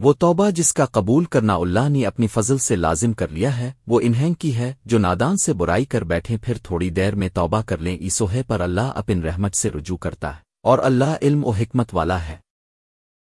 وہ توبہ جس کا قبول کرنا اللہ نے اپنی فضل سے لازم کر لیا ہے، وہ انہیں کی ہے، جو نادان سے برائی کر بیٹھے پھر تھوڑی دیر میں توبہ کر لیں ایسوہے پر اللہ اپن رحمت سے رجوع کرتا ہے، اور اللہ علم و حکمت والا ہے۔